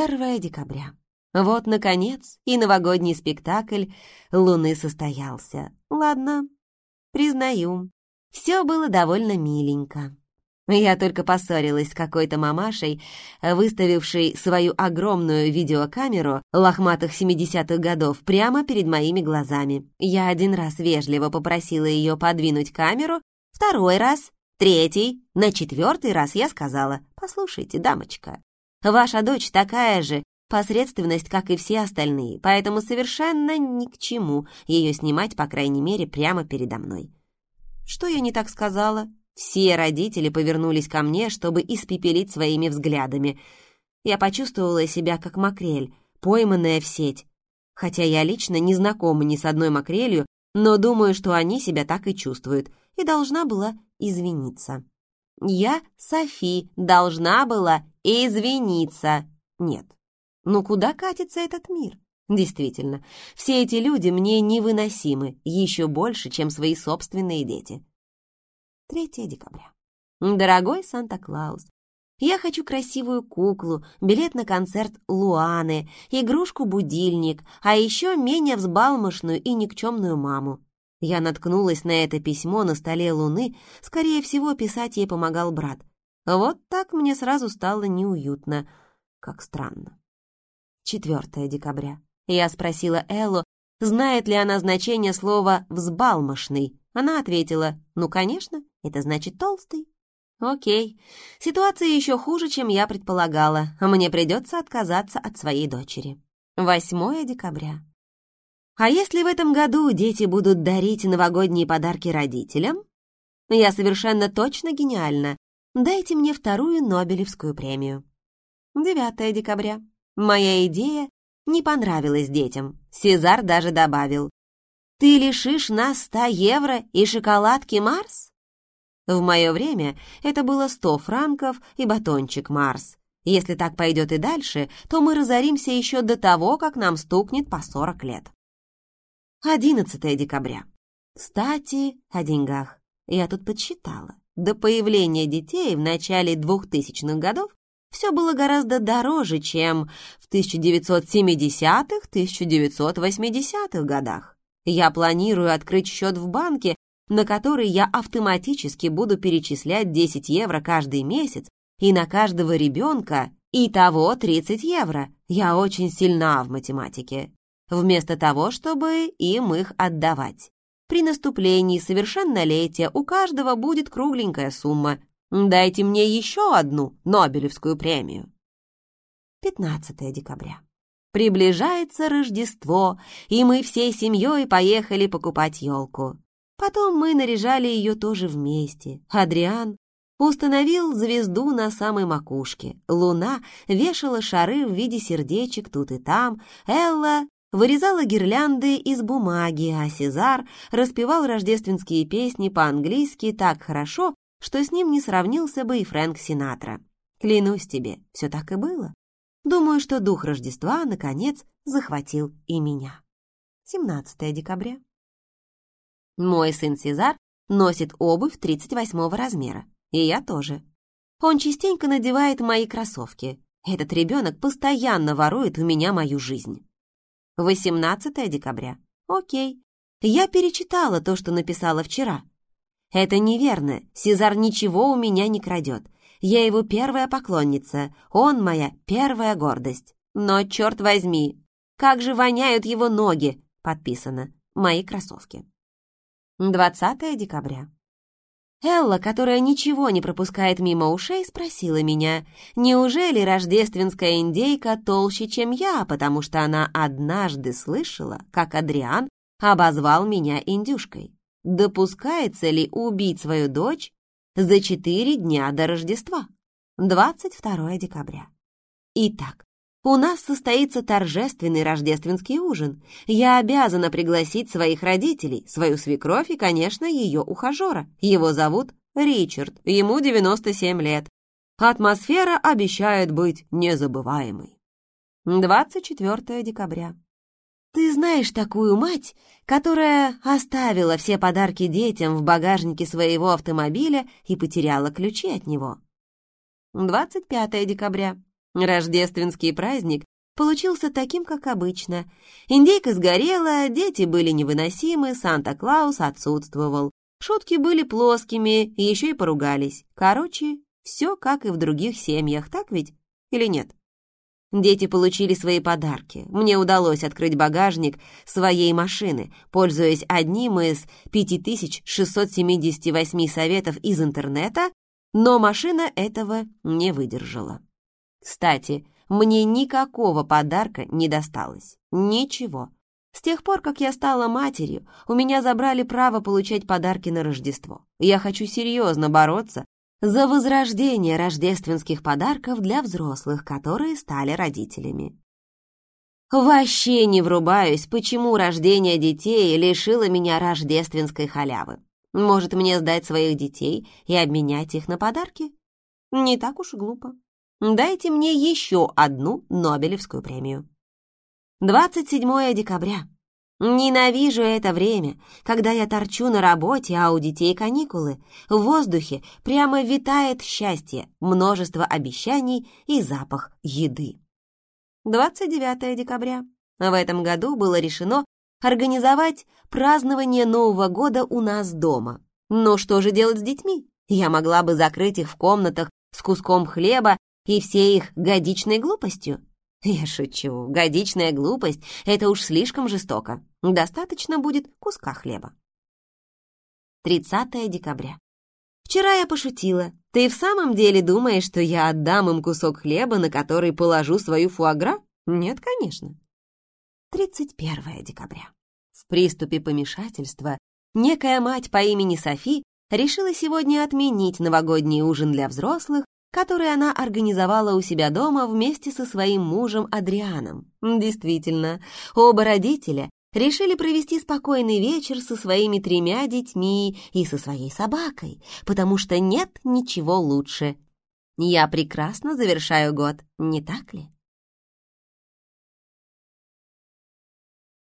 1 декабря. Вот, наконец, и новогодний спектакль Луны состоялся. Ладно, признаю, все было довольно миленько. Я только поссорилась с какой-то мамашей, выставившей свою огромную видеокамеру лохматых 70-х годов прямо перед моими глазами. Я один раз вежливо попросила ее подвинуть камеру, второй раз, третий, на четвертый раз я сказала, «Послушайте, дамочка, ваша дочь такая же посредственность, как и все остальные, поэтому совершенно ни к чему ее снимать, по крайней мере, прямо передо мной». Что я не так сказала? Все родители повернулись ко мне, чтобы испепелить своими взглядами. Я почувствовала себя как макрель, пойманная в сеть. Хотя я лично не знакома ни с одной макрелью, но думаю, что они себя так и чувствуют, и должна была извиниться. Я, Софи, должна была извиниться. Нет. Ну куда катится этот мир? Действительно, все эти люди мне невыносимы еще больше, чем свои собственные дети. 3 декабря. Дорогой Санта-Клаус, я хочу красивую куклу, билет на концерт Луаны, игрушку-будильник, а еще менее взбалмошную и никчемную маму. Я наткнулась на это письмо на столе Луны, скорее всего, писать ей помогал брат. Вот так мне сразу стало неуютно. Как странно. 4 декабря. Я спросила Эллу, знает ли она значение слова «взбалмошный». Она ответила, ну, конечно, это значит толстый. Окей, ситуация еще хуже, чем я предполагала. Мне придется отказаться от своей дочери. 8 декабря. А если в этом году дети будут дарить новогодние подарки родителям? Я совершенно точно гениальна. Дайте мне вторую Нобелевскую премию. 9 декабря. Моя идея не понравилась детям. Сезар даже добавил. «Ты лишишь нас 100 евро и шоколадки Марс?» В мое время это было сто франков и батончик Марс. Если так пойдет и дальше, то мы разоримся еще до того, как нам стукнет по сорок лет. 11 декабря. Кстати, о деньгах. Я тут подсчитала. До появления детей в начале 2000-х годов все было гораздо дороже, чем в 1970-1980-х годах. Я планирую открыть счет в банке на который я автоматически буду перечислять 10 евро каждый месяц, и на каждого ребенка и того 30 евро. Я очень сильна в математике. Вместо того, чтобы им их отдавать. При наступлении совершеннолетия у каждого будет кругленькая сумма. Дайте мне еще одну Нобелевскую премию. 15 декабря. Приближается Рождество, и мы всей семьей поехали покупать елку. Потом мы наряжали ее тоже вместе. Адриан установил звезду на самой макушке. Луна вешала шары в виде сердечек тут и там. Элла вырезала гирлянды из бумаги, а Сезар распевал рождественские песни по-английски так хорошо, что с ним не сравнился бы и Фрэнк Синатра. Клянусь тебе, все так и было. Думаю, что дух Рождества, наконец, захватил и меня. 17 декабря. Мой сын Сезар носит обувь 38 размера, и я тоже. Он частенько надевает мои кроссовки. Этот ребенок постоянно ворует у меня мою жизнь. 18 декабря. Окей. Я перечитала то, что написала вчера. Это неверно. Сезар ничего у меня не крадет. Я его первая поклонница. Он моя первая гордость. Но, черт возьми, как же воняют его ноги, подписано, мои кроссовки. 20 декабря. Элла, которая ничего не пропускает мимо ушей, спросила меня, неужели рождественская индейка толще, чем я, потому что она однажды слышала, как Адриан обозвал меня индюшкой. Допускается ли убить свою дочь за четыре дня до Рождества? 22 декабря. Итак, у нас состоится торжественный рождественский ужин. Я обязана пригласить своих родителей, свою свекровь и, конечно, ее ухажера. Его зовут Ричард, ему 97 лет. Атмосфера обещает быть незабываемой. 24 декабря. Ты знаешь такую мать, которая оставила все подарки детям в багажнике своего автомобиля и потеряла ключи от него? 25 декабря. Рождественский праздник получился таким, как обычно. Индейка сгорела, дети были невыносимы, Санта-Клаус отсутствовал. Шутки были плоскими, еще и поругались. Короче, все как и в других семьях, так ведь? Или нет? Дети получили свои подарки. Мне удалось открыть багажник своей машины, пользуясь одним из 5678 советов из интернета, но машина этого не выдержала. Кстати, мне никакого подарка не досталось. Ничего. С тех пор, как я стала матерью, у меня забрали право получать подарки на Рождество. Я хочу серьезно бороться за возрождение рождественских подарков для взрослых, которые стали родителями. Вообще не врубаюсь, почему рождение детей лишило меня рождественской халявы. Может, мне сдать своих детей и обменять их на подарки? Не так уж глупо. Дайте мне еще одну Нобелевскую премию. 27 декабря. Ненавижу это время, когда я торчу на работе, а у детей каникулы. В воздухе прямо витает счастье, множество обещаний и запах еды. 29 декабря. В этом году было решено организовать празднование Нового года у нас дома. Но что же делать с детьми? Я могла бы закрыть их в комнатах с куском хлеба и всей их годичной глупостью. Я шучу, годичная глупость — это уж слишком жестоко. Достаточно будет куска хлеба. 30 декабря. Вчера я пошутила. Ты в самом деле думаешь, что я отдам им кусок хлеба, на который положу свою фуагра? Нет, конечно. 31 декабря. В приступе помешательства некая мать по имени Софи решила сегодня отменить новогодний ужин для взрослых который она организовала у себя дома вместе со своим мужем Адрианом. Действительно, оба родителя решили провести спокойный вечер со своими тремя детьми и со своей собакой, потому что нет ничего лучше. Я прекрасно завершаю год, не так ли?